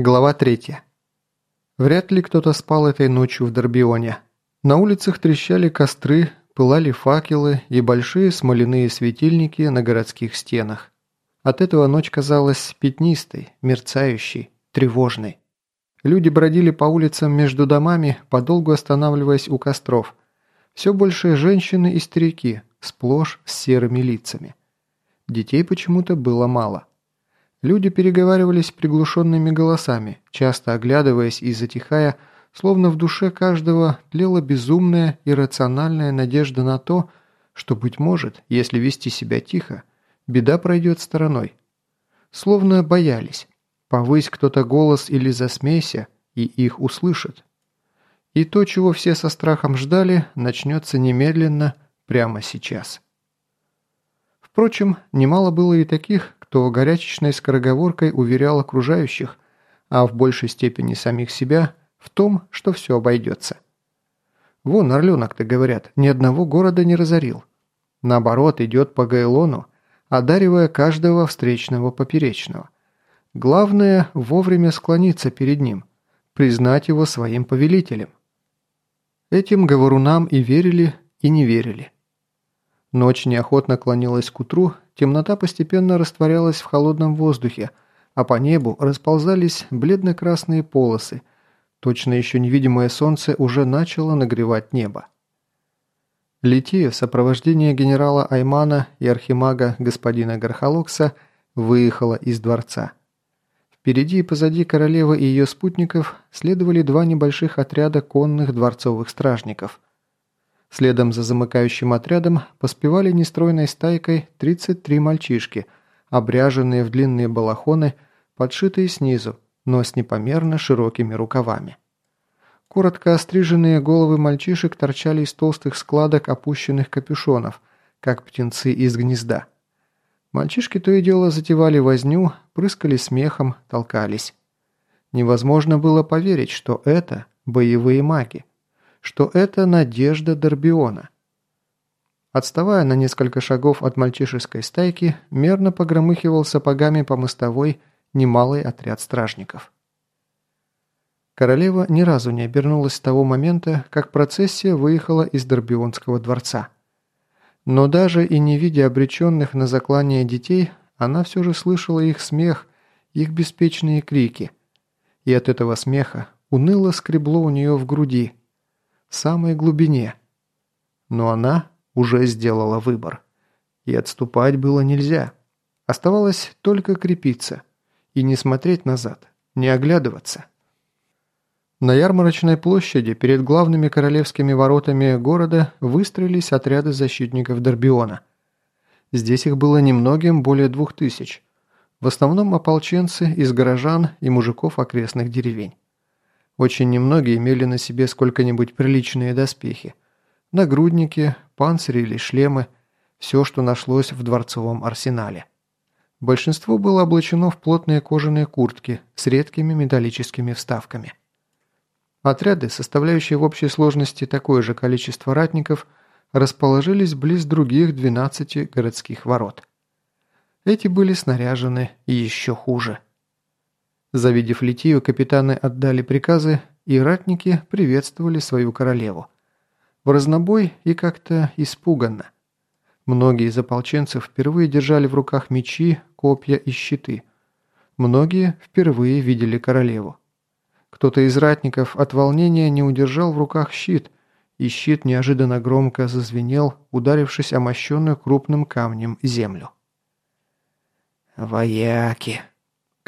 Глава 3. Вряд ли кто-то спал этой ночью в Дорбионе. На улицах трещали костры, пылали факелы и большие смоляные светильники на городских стенах. От этого ночь казалась пятнистой, мерцающей, тревожной. Люди бродили по улицам между домами, подолгу останавливаясь у костров. Все больше женщины и старики, сплошь с серыми лицами. Детей почему-то было мало. Люди переговаривались приглушенными голосами, часто оглядываясь и затихая, словно в душе каждого тлела безумная иррациональная надежда на то, что, быть может, если вести себя тихо, беда пройдет стороной. Словно боялись. Повысь кто-то голос или засмейся, и их услышат. И то, чего все со страхом ждали, начнется немедленно, прямо сейчас. Впрочем, немало было и таких, кто горячечной скороговоркой уверял окружающих, а в большей степени самих себя, в том, что все обойдется. Вон Орленок-то, говорят, ни одного города не разорил. Наоборот, идет по Гайлону, одаривая каждого встречного поперечного. Главное – вовремя склониться перед ним, признать его своим повелителем. Этим говорунам и верили, и не верили. Ночь неохотно клонилась к утру, темнота постепенно растворялась в холодном воздухе, а по небу расползались бледно-красные полосы. Точно еще невидимое солнце уже начало нагревать небо. Лития в сопровождении генерала Аймана и архимага господина Гархалокса выехала из дворца. Впереди и позади королевы и ее спутников следовали два небольших отряда конных дворцовых стражников – Следом за замыкающим отрядом поспевали нестройной стайкой 33 мальчишки, обряженные в длинные балахоны, подшитые снизу, но с непомерно широкими рукавами. Коротко остриженные головы мальчишек торчали из толстых складок опущенных капюшонов, как птенцы из гнезда. Мальчишки то и дело затевали возню, прыскали смехом, толкались. Невозможно было поверить, что это боевые маги что это надежда Дорбиона. Отставая на несколько шагов от мальчишеской стайки, мерно погромыхивал сапогами по мостовой немалый отряд стражников. Королева ни разу не обернулась с того момента, как процессия выехала из Дорбионского дворца. Но даже и не видя обреченных на заклание детей, она все же слышала их смех, их беспечные крики. И от этого смеха уныло скребло у нее в груди – самой глубине. Но она уже сделала выбор. И отступать было нельзя. Оставалось только крепиться. И не смотреть назад, не оглядываться. На ярмарочной площади перед главными королевскими воротами города выстроились отряды защитников Дорбиона. Здесь их было немногим более двух тысяч. В основном ополченцы из горожан и мужиков окрестных деревень. Очень немногие имели на себе сколько-нибудь приличные доспехи. Нагрудники, панцири или шлемы – все, что нашлось в дворцовом арсенале. Большинство было облачено в плотные кожаные куртки с редкими металлическими вставками. Отряды, составляющие в общей сложности такое же количество ратников, расположились близ других 12 городских ворот. Эти были снаряжены еще хуже – Завидев Литию, капитаны отдали приказы, и ратники приветствовали свою королеву. В разнобой и как-то испуганно. Многие из ополченцев впервые держали в руках мечи, копья и щиты. Многие впервые видели королеву. Кто-то из ратников от волнения не удержал в руках щит, и щит неожиданно громко зазвенел, ударившись о мощенную крупным камнем землю. «Вояки!»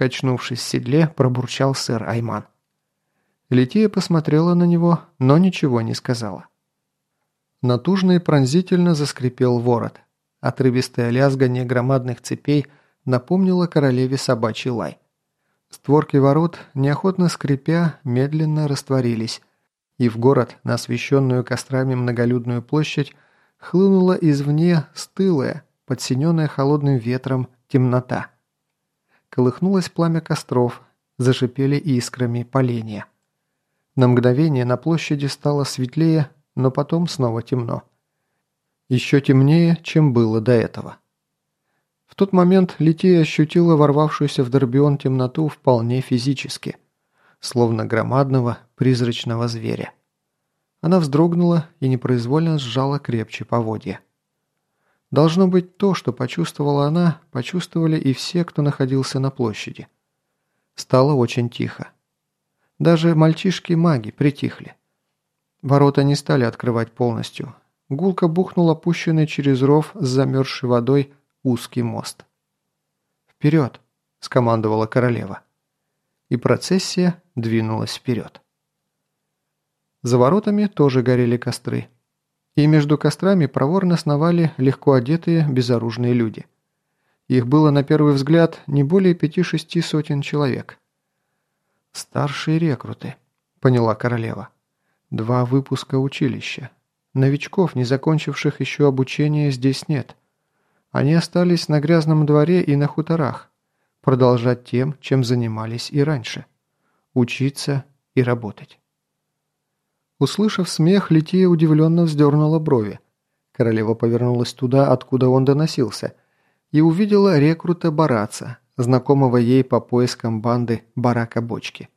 Качнувшись в седле, пробурчал сэр Айман. Лития посмотрела на него, но ничего не сказала. Натужно и пронзительно заскрипел ворот. Отрывистое лязгание громадных цепей напомнило королеве собачий лай. Створки ворот, неохотно скрипя, медленно растворились, и в город, на освещенную кострами многолюдную площадь, хлынула извне стылая, подсиненная холодным ветром, темнота. Колыхнулось пламя костров, зашипели искрами поленья. На мгновение на площади стало светлее, но потом снова темно. Еще темнее, чем было до этого. В тот момент Лития ощутила ворвавшуюся в Дорбион темноту вполне физически, словно громадного призрачного зверя. Она вздрогнула и непроизвольно сжала крепче поводья. Должно быть, то, что почувствовала она, почувствовали и все, кто находился на площади. Стало очень тихо. Даже мальчишки-маги притихли. Ворота не стали открывать полностью. Гулко бухнул опущенный через ров с замерзшей водой узкий мост. «Вперед!» – скомандовала королева. И процессия двинулась вперед. За воротами тоже горели костры. И между кострами проворно сновали легко одетые, безоружные люди. Их было на первый взгляд не более пяти-шести сотен человек. «Старшие рекруты», – поняла королева. «Два выпуска училища. Новичков, не закончивших еще обучение, здесь нет. Они остались на грязном дворе и на хуторах, продолжать тем, чем занимались и раньше. Учиться и работать». Услышав смех, Лития удивленно вздернула брови. Королева повернулась туда, откуда он доносился, и увидела рекрута Бараца, знакомого ей по поискам банды Барака Бочки.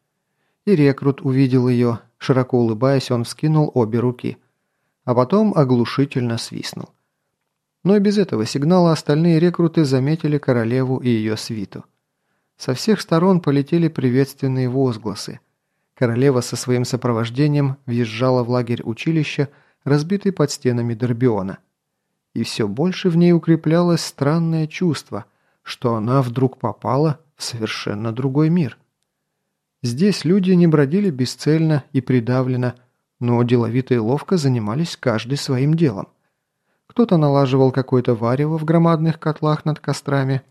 И рекрут увидел ее, широко улыбаясь, он вскинул обе руки, а потом оглушительно свистнул. Но и без этого сигнала остальные рекруты заметили королеву и ее свиту. Со всех сторон полетели приветственные возгласы. Королева со своим сопровождением въезжала в лагерь училища, разбитый под стенами Дорбиона. И все больше в ней укреплялось странное чувство, что она вдруг попала в совершенно другой мир. Здесь люди не бродили бесцельно и придавленно, но деловито и ловко занимались каждый своим делом. Кто-то налаживал какое-то варево в громадных котлах над кострами,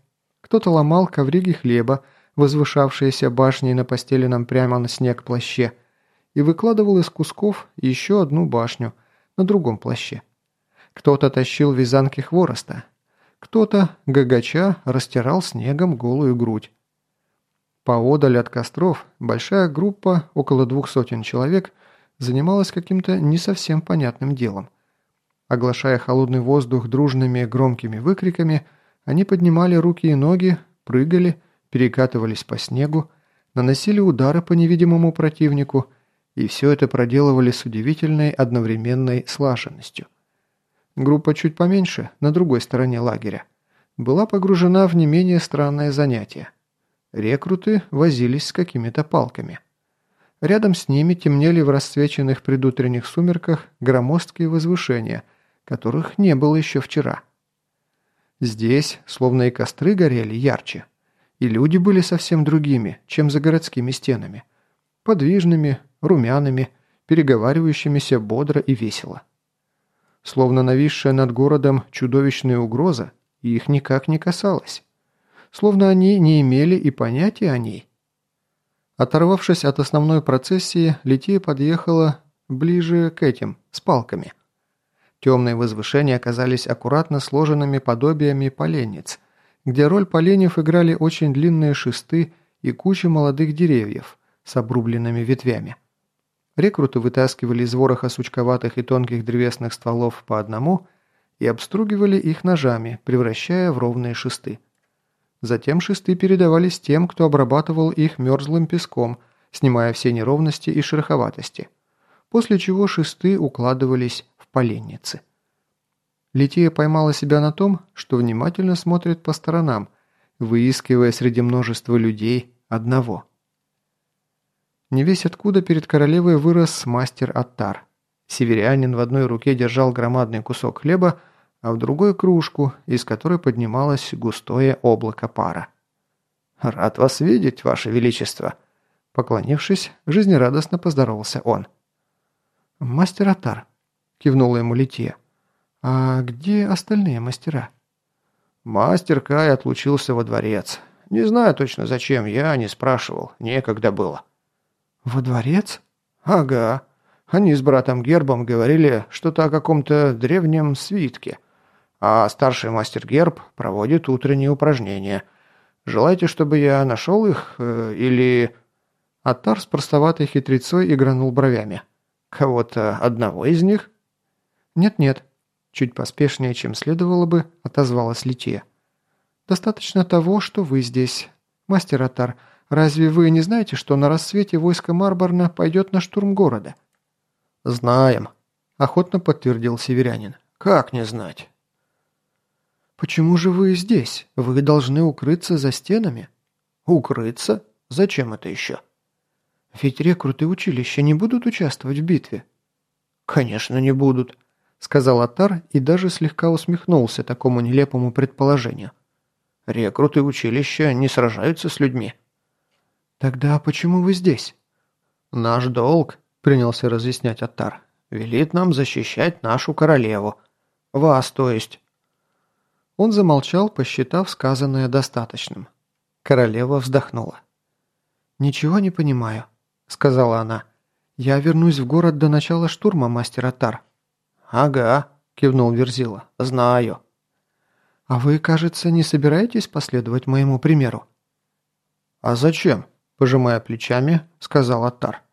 кто-то ломал ковриги хлеба, возвышавшиеся башней на постеленном прямо на снег плаще, и выкладывал из кусков еще одну башню на другом плаще. Кто-то тащил вязанки хвороста, кто-то, гагача, растирал снегом голую грудь. Поодаль от костров большая группа, около двух сотен человек, занималась каким-то не совсем понятным делом. Оглашая холодный воздух дружными громкими выкриками, они поднимали руки и ноги, прыгали, перекатывались по снегу, наносили удары по невидимому противнику, и все это проделывали с удивительной одновременной слаженностью. Группа чуть поменьше, на другой стороне лагеря, была погружена в не менее странное занятие. Рекруты возились с какими-то палками. Рядом с ними темнели в расцвеченных предутренних сумерках громоздкие возвышения, которых не было еще вчера. Здесь, словно и костры горели ярче, и люди были совсем другими, чем за городскими стенами. Подвижными, румяными, переговаривающимися бодро и весело. Словно нависшая над городом чудовищная угроза их никак не касалась. Словно они не имели и понятия о ней. Оторвавшись от основной процессии, Лития подъехала ближе к этим, с палками. Темные возвышения оказались аккуратно сложенными подобиями поленниц, где роль поленьев играли очень длинные шесты и куча молодых деревьев с обрубленными ветвями. Рекруты вытаскивали из вороха сучковатых и тонких древесных стволов по одному и обстругивали их ножами, превращая в ровные шесты. Затем шесты передавались тем, кто обрабатывал их мерзлым песком, снимая все неровности и шероховатости, после чего шесты укладывались в поленницы. Лития поймала себя на том, что внимательно смотрит по сторонам, выискивая среди множества людей одного. Не весь откуда перед королевой вырос мастер Аттар. Северянин в одной руке держал громадный кусок хлеба, а в другой кружку, из которой поднималось густое облако пара. «Рад вас видеть, ваше величество!» Поклонившись, жизнерадостно поздоровался он. «Мастер Атар», — кивнула ему Лития. «А где остальные мастера?» «Мастер Кай отлучился во дворец. Не знаю точно зачем, я не спрашивал, некогда было». «Во дворец?» «Ага. Они с братом Гербом говорили что-то о каком-то древнем свитке. А старший мастер Герб проводит утренние упражнения. Желаете, чтобы я нашел их э, или...» Атар с простоватой хитрецой игранул бровями. «Кого-то одного из них?» «Нет-нет», Чуть поспешнее, чем следовало бы, отозвалась Лития. Достаточно того, что вы здесь. Мастер Атар, разве вы не знаете, что на рассвете войско Марборна пойдет на штурм города?» «Знаем», – охотно подтвердил северянин. «Как не знать?» «Почему же вы здесь? Вы должны укрыться за стенами». «Укрыться? Зачем это еще?» «Ведь рекруты училища не будут участвовать в битве». «Конечно, не будут», – сказал Атар и даже слегка усмехнулся такому нелепому предположению. «Рекруты училища не сражаются с людьми». «Тогда почему вы здесь?» «Наш долг», – принялся разъяснять Атар, – «велит нам защищать нашу королеву. Вас, то есть». Он замолчал, посчитав сказанное достаточным. Королева вздохнула. «Ничего не понимаю», — сказала она. «Я вернусь в город до начала штурма, мастер Атар». «Ага», — кивнул Верзила. «Знаю». «А вы, кажется, не собираетесь последовать моему примеру?» «А зачем?» – пожимая плечами, сказал Атар.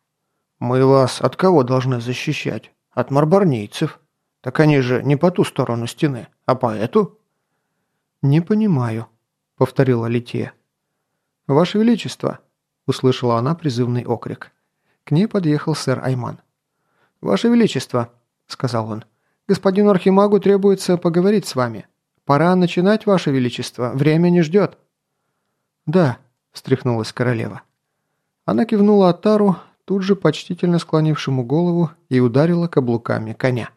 «Мы вас от кого должны защищать? От марбарнийцев. Так они же не по ту сторону стены, а по эту?» «Не понимаю», — повторила Лития. «Ваше Величество!» — услышала она призывный окрик. К ней подъехал сэр Айман. «Ваше Величество!» — сказал он. «Господину Архимагу требуется поговорить с вами. Пора начинать, Ваше Величество, время не ждет». «Да», — встряхнулась королева. Она кивнула Атару, тут же почтительно склонившему голову, и ударила каблуками коня.